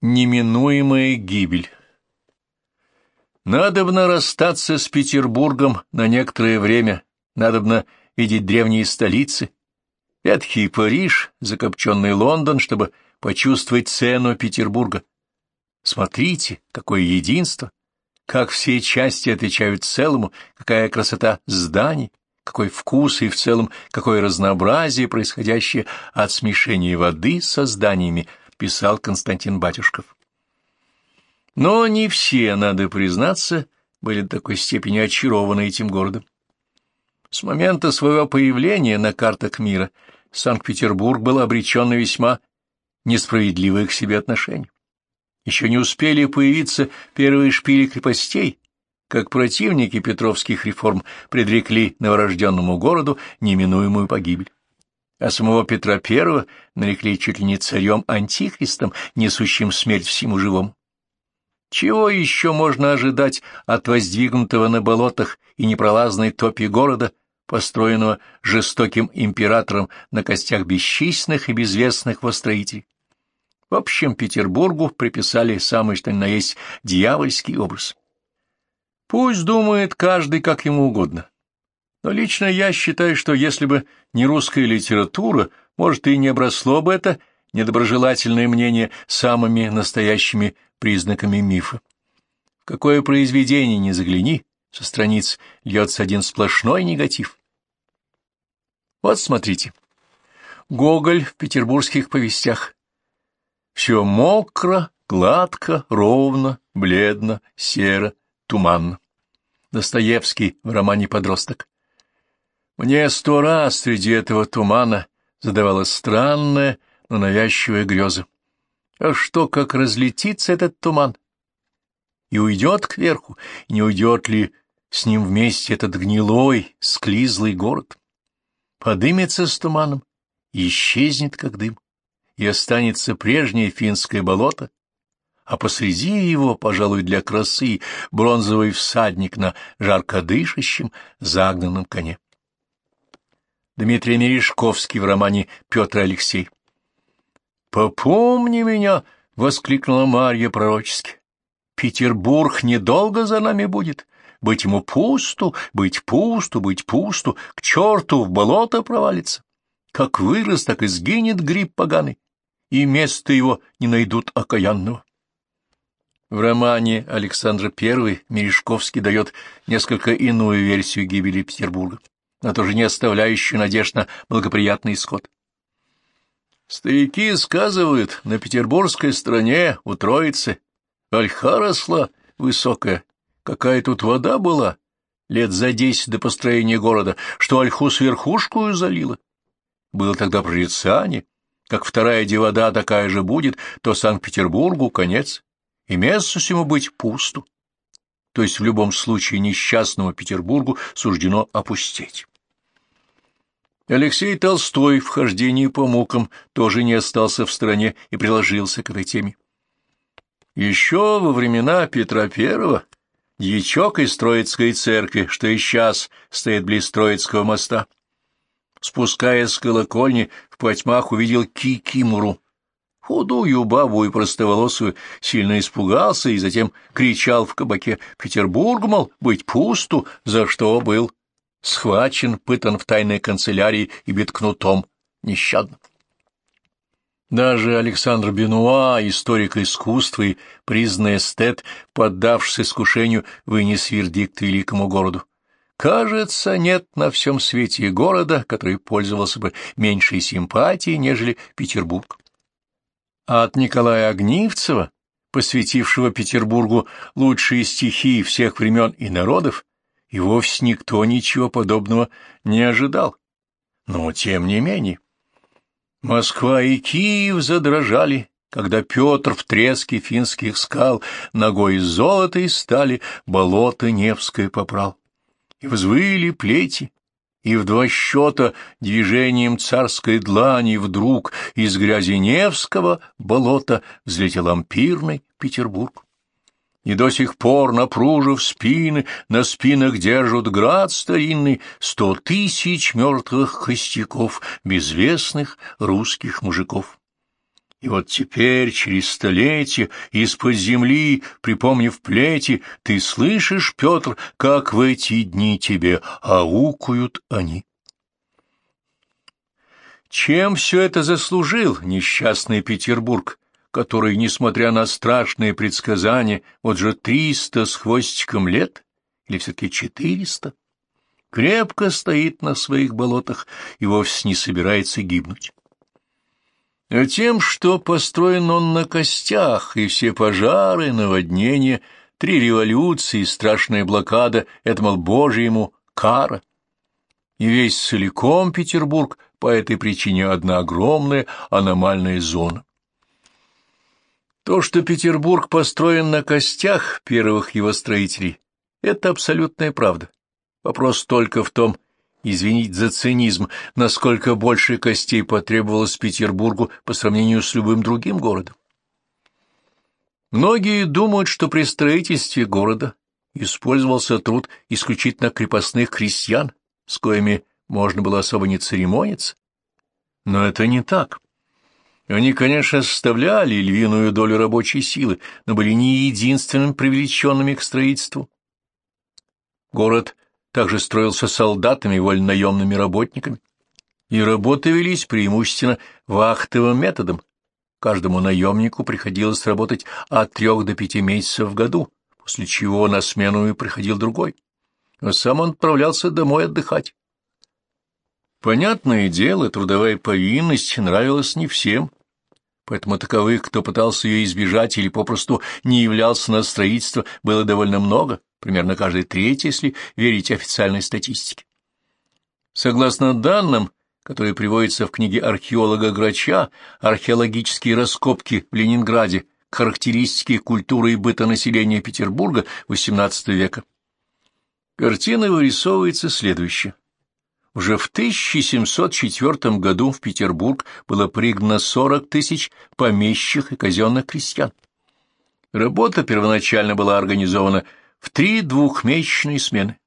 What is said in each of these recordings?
Неминуемая гибель Надобно расстаться с Петербургом на некоторое время, надобно видеть древние столицы, ветхий Париж, закопченный Лондон, чтобы почувствовать цену Петербурга. Смотрите, какое единство, как все части отвечают целому, какая красота зданий, какой вкус и в целом какое разнообразие, происходящее от смешения воды со зданиями, писал Константин Батюшков. Но не все, надо признаться, были до такой степени очарованы этим городом. С момента своего появления на картах мира Санкт-Петербург был обречен на весьма несправедливые к себе отношения. Еще не успели появиться первые шпили крепостей, как противники петровских реформ предрекли новорожденному городу неминуемую погибель а самого Петра I нарекли чуть ли не царем-антихристом, несущим смерть всему живому. Чего еще можно ожидать от воздвигнутого на болотах и непролазной топи города, построенного жестоким императором на костях бесчисленных и безвестных востроителей? В общем, Петербургу приписали самый что ни на есть дьявольский образ. Пусть думает каждый как ему угодно. Но лично я считаю, что если бы не русская литература, может, и не обросло бы это недоброжелательное мнение самыми настоящими признаками мифа. В какое произведение не загляни, со страниц льется один сплошной негатив. Вот смотрите. Гоголь в петербургских повестях. Все мокро, гладко, ровно, бледно, серо, туманно. Достоевский в романе «Подросток». Мне сто раз среди этого тумана задавалась странная, но навязчивая греза. А что, как разлетится этот туман? И уйдет кверху, и не уйдет ли с ним вместе этот гнилой, склизлый город? Подымется с туманом исчезнет, как дым, и останется прежнее финское болото, а посреди его, пожалуй, для красы, бронзовый всадник на жаркодышащем загнанном коне. Дмитрий Мережковский в романе «Петр Алексей». «Попомни меня!» — воскликнула Марья пророчески. «Петербург недолго за нами будет. Быть ему пусту, быть пусту, быть пусту, к черту в болото провалится. Как вырос, так и сгинет гриб поганый, и место его не найдут окаянного». В романе Александра I Мережковский дает несколько иную версию гибели Петербурга но тоже не оставляющую надежд на благоприятный исход. Старики сказывают, на петербургской стороне у Троицы ольха росла высокая, какая тут вода была, лет за десять до построения города, что ольху с верхушку залила. Было тогда прорицание, как вторая девода такая же будет, то Санкт-Петербургу конец, и место всему быть пусту то есть в любом случае несчастному Петербургу суждено опустить. Алексей Толстой в хождении по мукам тоже не остался в стороне и приложился к этой теме. Еще во времена Петра I дьячок из Троицкой церкви, что и сейчас стоит близ Троицкого моста, спускаясь с колокольни, в потьмах увидел Кикимуру, худую бабу и простоволосую, сильно испугался и затем кричал в кабаке «Петербург, мол, быть пусту, за что был схвачен, пытан в тайной канцелярии и бит кнутом нещадно». Даже Александр Бенуа, историк искусства и признанный эстет, поддавшись искушению, вынес вердикт великому городу. Кажется, нет на всем свете города, который пользовался бы меньшей симпатией, нежели Петербург а от Николая Огнивцева, посвятившего Петербургу лучшие стихи всех времен и народов, и вовсе никто ничего подобного не ожидал. Но тем не менее. Москва и Киев задрожали, когда Петр в треске финских скал ногой из золота и стали болото Невское попрал. И взвыли плети, и в два счета движением царской длани вдруг из грязи Невского болота взлетел ампирный Петербург. И до сих пор, напружив спины, на спинах держат град старинный сто тысяч мертвых костяков, безвестных русских мужиков. И вот теперь, через столетия, из-под земли, припомнив плети, ты слышишь, Петр, как в эти дни тебе аукают они. Чем все это заслужил несчастный Петербург, который, несмотря на страшные предсказания, вот же триста с хвостиком лет, или все-таки четыреста, крепко стоит на своих болотах и вовсе не собирается гибнуть? Тем, что построен он на костях, и все пожары, наводнения, три революции, страшная блокада — это, мол, Божья ему кара. И весь целиком Петербург по этой причине одна огромная аномальная зона. То, что Петербург построен на костях первых его строителей, это абсолютная правда. Вопрос только в том, извинить за цинизм, насколько больше костей потребовалось Петербургу по сравнению с любым другим городом. Многие думают, что при строительстве города использовался труд исключительно крепостных крестьян, с коими можно было особо не церемониться. Но это не так. Они, конечно, составляли львиную долю рабочей силы, но были не единственным привлеченными к строительству. Город также строился солдатами и вольнонаемными работниками, и работы велись преимущественно вахтовым методом. Каждому наемнику приходилось работать от трех до пяти месяцев в году, после чего на смену и приходил другой, а сам он отправлялся домой отдыхать. Понятное дело, трудовая повинность нравилась не всем, поэтому таковых, кто пытался ее избежать или попросту не являлся на строительство, было довольно много примерно каждый третий, если верить официальной статистике. Согласно данным, которые приводятся в книге археолога Грача «Археологические раскопки в Ленинграде. Характеристики культуры и быта населения Петербурга XVIII века», картина вырисовывается следующая. Уже в 1704 году в Петербург было пригнано 40 тысяч помещих и казенных крестьян. Работа первоначально была организована в три двухмесячные смены.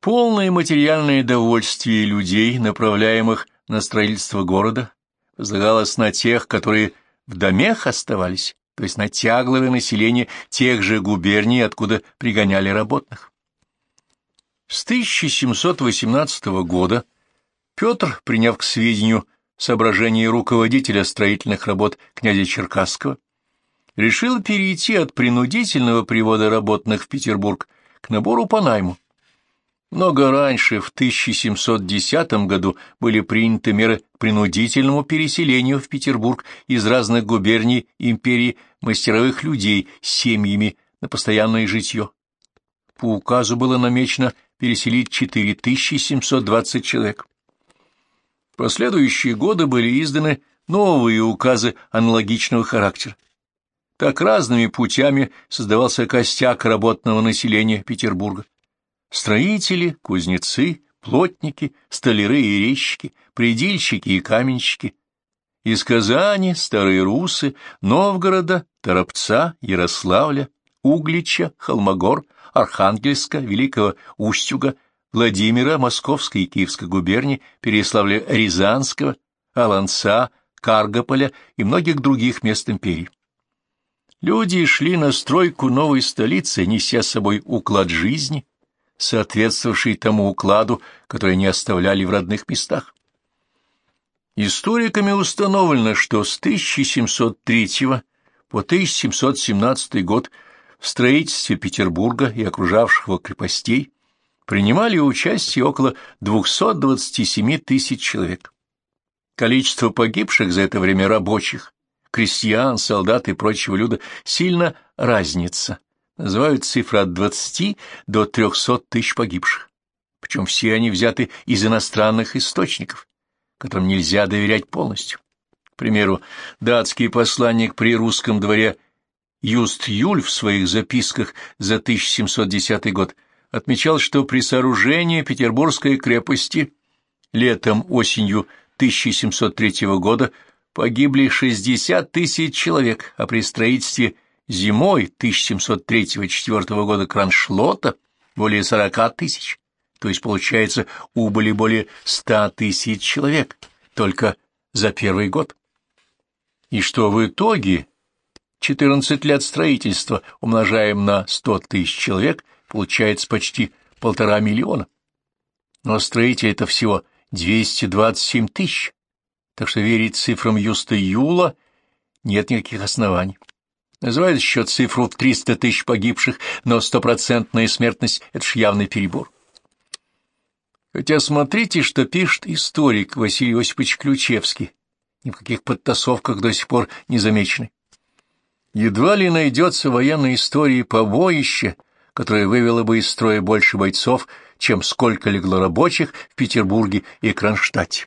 Полное материальное довольствие людей, направляемых на строительство города, возлагалось на тех, которые в домах оставались, то есть на тягловое население тех же губерний, откуда пригоняли работных. С 1718 года Петр, приняв к сведению соображения руководителя строительных работ князя Черкасского, решил перейти от принудительного привода работных в Петербург к набору по найму. Много раньше, в 1710 году, были приняты меры к принудительному переселению в Петербург из разных губерний империи мастеровых людей с семьями на постоянное житье. По указу было намечено переселить 4720 человек. В последующие годы были изданы новые указы аналогичного характера. Так разными путями создавался костяк работного населения Петербурга. Строители, кузнецы, плотники, столяры и резчики, предельщики и каменщики. Из Казани, Старые Русы, Новгорода, Торопца, Ярославля, Углича, Холмогор, Архангельска, Великого Устюга, Владимира, Московской и Киевской губернии, Переславля Рязанского, Аланца, Каргополя и многих других мест империи. Люди шли на стройку новой столицы, неся с собой уклад жизни, соответствовавший тому укладу, который не оставляли в родных местах. Историками установлено, что с 1703 по 1717 год в строительстве Петербурга и окружавших его крепостей принимали участие около 227 тысяч человек. Количество погибших за это время рабочих крестьян, солдат и прочего люда сильно разнится. Называют цифры от 20 до 300 тысяч погибших. Причем все они взяты из иностранных источников, которым нельзя доверять полностью. К примеру, датский посланник при русском дворе Юст Юль в своих записках за 1710 год отмечал, что при сооружении Петербургской крепости летом-осенью 1703 года погибли 60 тысяч человек, а при строительстве зимой 1703-1704 года Кроншлота более 40 тысяч. То есть, получается, убыли более 100 тысяч человек только за первый год. и что в итоге 14 лет строительства умножаем на 100 тысяч человек, получается почти полтора миллиона. Но строителей это всего 227 тысяч, так что верить цифрам Юста Юла нет никаких оснований. Называют еще цифру в 300 тысяч погибших, но стопроцентная смертность — это ж явный перебор. Хотя смотрите, что пишет историк Василий Осипович Ключевский, ни в каких подтасовках до сих пор не замечены. Едва ли найдется в военной истории побоище, которое вывело бы из строя больше бойцов, чем сколько легло рабочих в Петербурге и Кронштадте.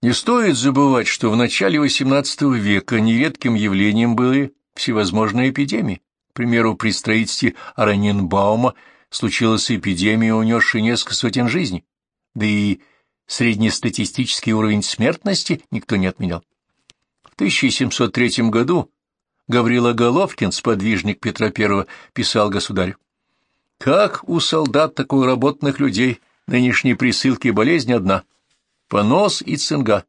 Не стоит забывать, что в начале XVIII века нередким явлением были всевозможные эпидемии. К примеру, при строительстве Араненбаума случилась эпидемия, унесшая несколько сотен жизней, да и среднестатистический уровень смертности никто не отменял. В 1703 году Гаврила Головкин, сподвижник Петра I, писал государю. «Как у солдат, такой работных людей нынешние присылки болезнь одна — понос и цинга,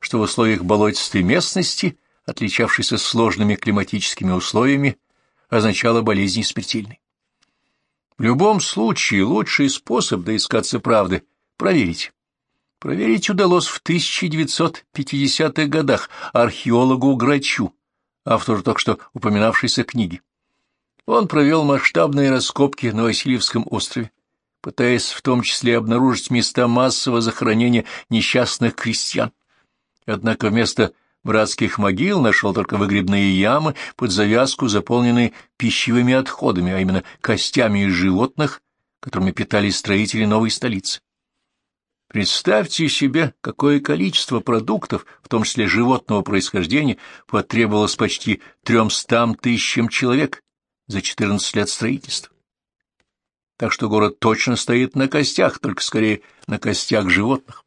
что в условиях болотистой местности, отличавшейся сложными климатическими условиями, означало болезни смертельной. В любом случае, лучший способ доискаться правды — проверить. Проверить удалось в 1950-х годах археологу Грачу, автору только что упоминавшейся книги. Он провел масштабные раскопки на Васильевском острове, пытаясь в том числе обнаружить места массового захоронения несчастных крестьян. Однако вместо братских могил нашел только выгребные ямы под завязку, заполненные пищевыми отходами, а именно костями из животных, которыми питались строители новой столицы. Представьте себе, какое количество продуктов, в том числе животного происхождения, потребовалось почти тремстам тысячам человек за 14 лет строительства так что город точно стоит на костях, только скорее на костях животных.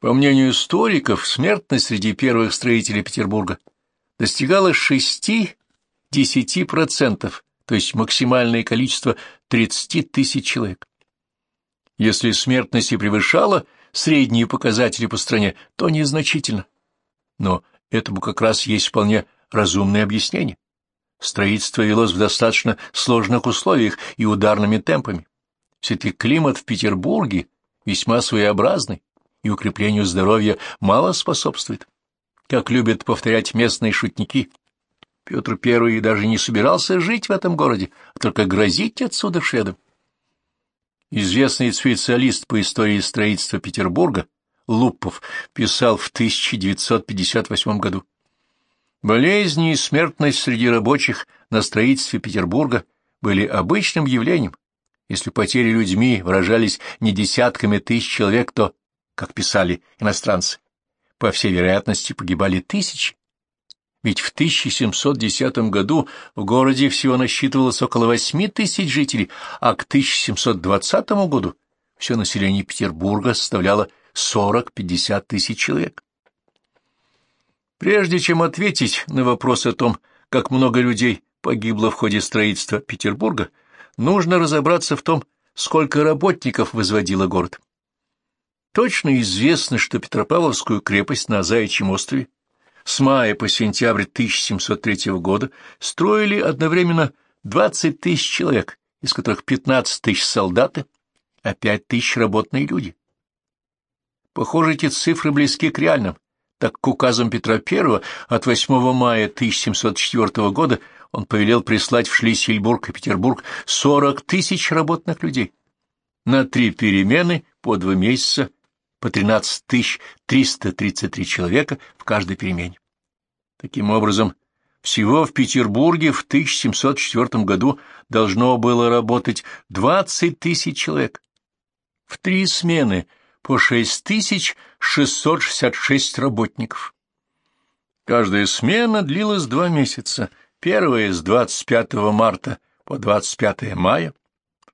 По мнению историков, смертность среди первых строителей Петербурга достигала 6-10%, то есть максимальное количество 30 тысяч человек. Если смертность и превышала средние показатели по стране, то незначительно. Но этому как раз есть вполне разумное объяснение. Строительство велось в достаточно сложных условиях и ударными темпами. Все-таки климат в Петербурге весьма своеобразный, и укреплению здоровья мало способствует. Как любят повторять местные шутники, Петр I даже не собирался жить в этом городе, а только грозить отсюда шведам. Известный специалист по истории строительства Петербурга Лупов писал в 1958 году. Болезни и смертность среди рабочих на строительстве Петербурга были обычным явлением. Если потери людьми выражались не десятками тысяч человек, то, как писали иностранцы, по всей вероятности погибали тысячи. Ведь в 1710 году в городе всего насчитывалось около 8 тысяч жителей, а к 1720 году все население Петербурга составляло 40-50 тысяч человек. Прежде чем ответить на вопрос о том, как много людей погибло в ходе строительства Петербурга, нужно разобраться в том, сколько работников возводило город. Точно известно, что Петропавловскую крепость на Заячьем острове с мая по сентябрь 1703 года строили одновременно 20 тысяч человек, из которых 15 тысяч солдаты, а 5 тысяч работные люди. Похоже, эти цифры близки к реальным, так к указам Петра I от 8 мая 1704 года он повелел прислать в Шлиссельбург и Петербург 40 тысяч работных людей. На три перемены по два месяца по 13 333 человека в каждой перемене. Таким образом, всего в Петербурге в 1704 году должно было работать 20 тысяч человек. В три смены по 6666 работников. Каждая смена длилась два месяца. Первая с 25 марта по 25 мая,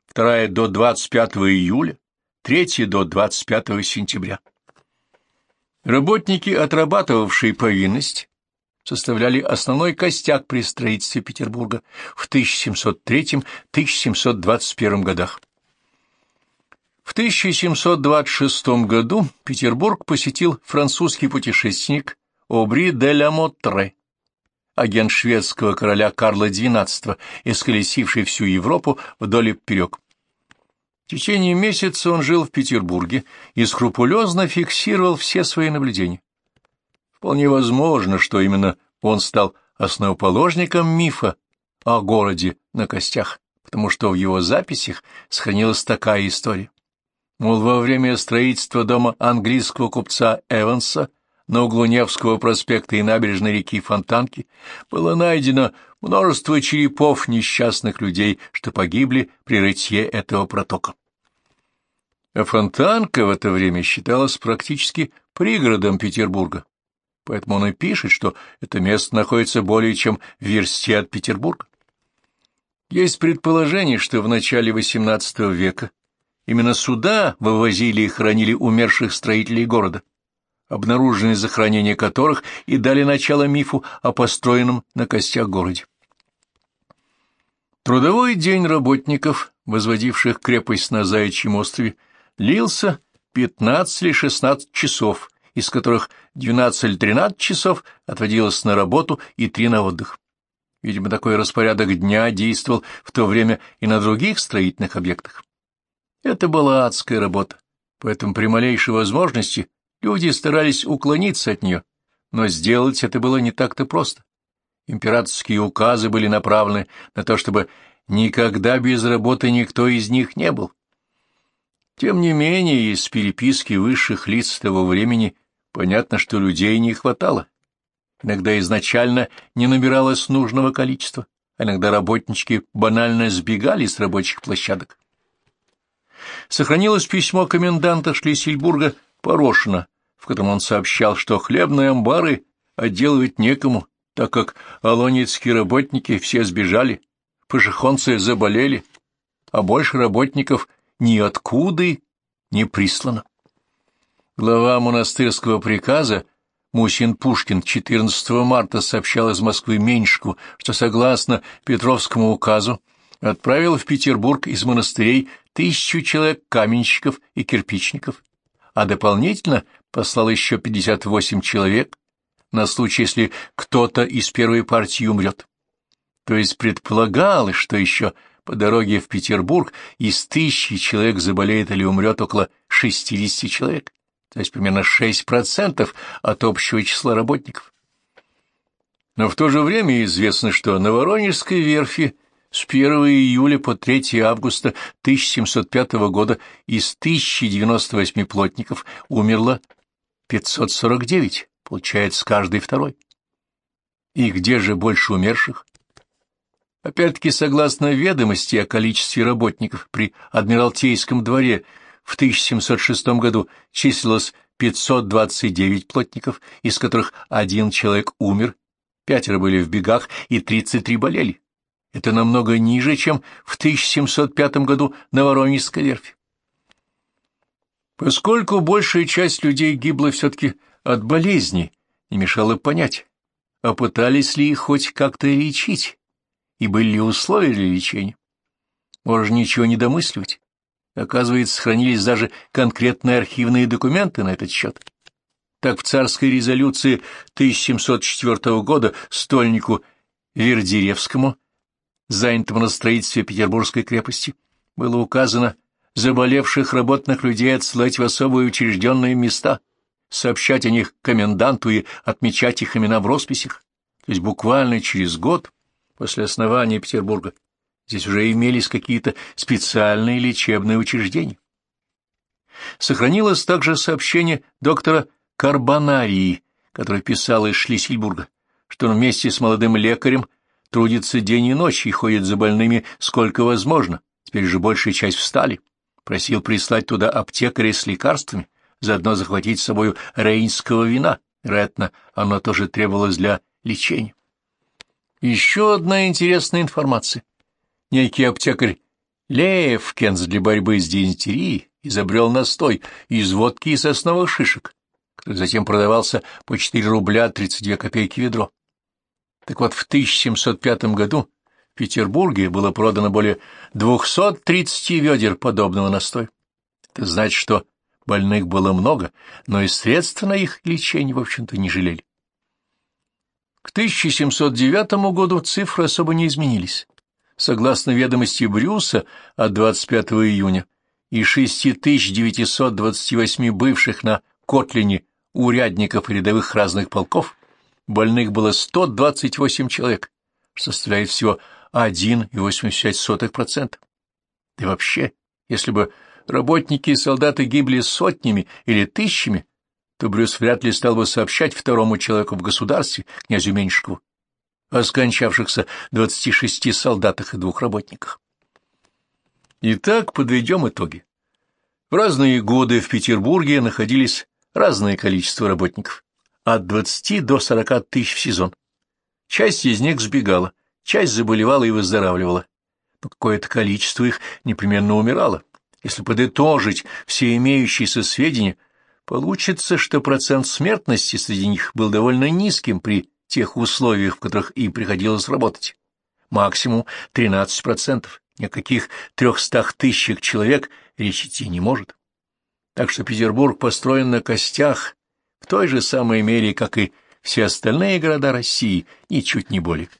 вторая до 25 июля, третья до 25 сентября. Работники, отрабатывавшие повинность, составляли основной костяк при строительстве Петербурга в 1703-1721 годах. В 1726 году Петербург посетил французский путешественник Обри де ля Мотре, агент шведского короля Карла XII, исколесивший всю Европу вдоль и поперек. В течение месяца он жил в Петербурге и скрупулезно фиксировал все свои наблюдения. Вполне возможно, что именно он стал основоположником мифа о городе на костях, потому что в его записях сохранилась такая история. Мол, во время строительства дома английского купца Эванса на углу Невского проспекта и набережной реки Фонтанки было найдено множество черепов несчастных людей, что погибли при рытье этого протока. А Фонтанка в это время считалась практически пригородом Петербурга, поэтому он и пишет, что это место находится более чем в версте от Петербурга. Есть предположение, что в начале XVIII века именно сюда вывозили и хранили умерших строителей города, обнаруженные захоронения которых и дали начало мифу о построенном на костях городе. Трудовой день работников, возводивших крепость на Заячьем острове, лился 15 или 16 часов, из которых 12 или 13 часов отводилось на работу и 3 на отдых. Видимо, такой распорядок дня действовал в то время и на других строительных объектах. Это была адская работа, поэтому при малейшей возможности люди старались уклониться от нее, но сделать это было не так-то просто. Императорские указы были направлены на то, чтобы никогда без работы никто из них не был. Тем не менее, из переписки высших лиц того времени понятно, что людей не хватало. Иногда изначально не набиралось нужного количества, а иногда работнички банально сбегали с рабочих площадок. Сохранилось письмо коменданта Шлиссельбурга Порошина, в котором он сообщал, что хлебные амбары отделывать некому, так как алонецкие работники все сбежали, пашихонцы заболели, а больше работников ниоткуда не прислано. Глава монастырского приказа Мусин Пушкин 14 марта сообщал из Москвы Меньшику, что, согласно Петровскому указу, отправил в Петербург из монастырей тысячу человек каменщиков и кирпичников, а дополнительно послал еще 58 человек на случай, если кто-то из первой партии умрет. То есть предполагалось, что еще по дороге в Петербург из тысячи человек заболеет или умрет около 60 человек то есть примерно 6% от общего числа работников. Но в то же время известно, что на Воронежской верфи с 1 июля по 3 августа 1705 года из 1098 плотников умерло 549, получается, каждый второй. И где же больше умерших? Опять-таки, согласно ведомости о количестве работников при Адмиралтейском дворе – в 1706 году числилось 529 плотников, из которых один человек умер, пятеро были в бегах и 33 болели. Это намного ниже, чем в 1705 году на Воронежской верфи. Поскольку большая часть людей гибла все-таки от болезни, не мешало понять, а пытались ли их хоть как-то лечить, и были ли условия для лечения. Можно ничего не домысливать. Оказывается, сохранились даже конкретные архивные документы на этот счет. Так в царской резолюции 1704 года стольнику Вердиревскому, занятому на строительстве Петербургской крепости, было указано заболевших работных людей отсылать в особые учрежденные места, сообщать о них коменданту и отмечать их имена в росписях. То есть буквально через год после основания Петербурга Здесь уже имелись какие-то специальные лечебные учреждения. Сохранилось также сообщение доктора Карбонарии, который писал из Шлиссельбурга, что он вместе с молодым лекарем трудится день и ночь и ходит за больными сколько возможно, теперь же большая часть встали. Просил прислать туда аптекаря с лекарствами, заодно захватить с собой рейнского вина, вероятно, оно тоже требовалось для лечения. Еще одна интересная информация некий аптекарь Левкенс для борьбы с дизентерией изобрел настой из водки и сосновых шишек, который затем продавался по 4 рубля 32 копейки ведро. Так вот, в 1705 году в Петербурге было продано более 230 ведер подобного настоя. Это значит, что больных было много, но и средств на их лечение, в общем-то, не жалели. 1709 году цифры особо не изменились. Согласно ведомости Брюса от 25 июня, из 6928 бывших на Котлине урядников и рядовых разных полков больных было 128 человек, составляет всего 1,85%. И вообще, если бы работники и солдаты гибли сотнями или тысячами, то Брюс вряд ли стал бы сообщать второму человеку в государстве, князю Меньшикову, о скончавшихся 26 солдатах и двух работниках. Итак, подведем итоги. В разные годы в Петербурге находились разное количество работников, от 20 до 40 тысяч в сезон. Часть из них сбегала, часть заболевала и выздоравливала, но какое-то количество их непременно умирало. Если подытожить все имеющиеся сведения, получится, что процент смертности среди них был довольно низким при тех условиях, в которых им приходилось работать. Максимум 13%. Ни о каких трехстах тысячах человек речь идти не может. Так что Петербург построен на костях той же самой мере, как и все остальные города России, ничуть не более.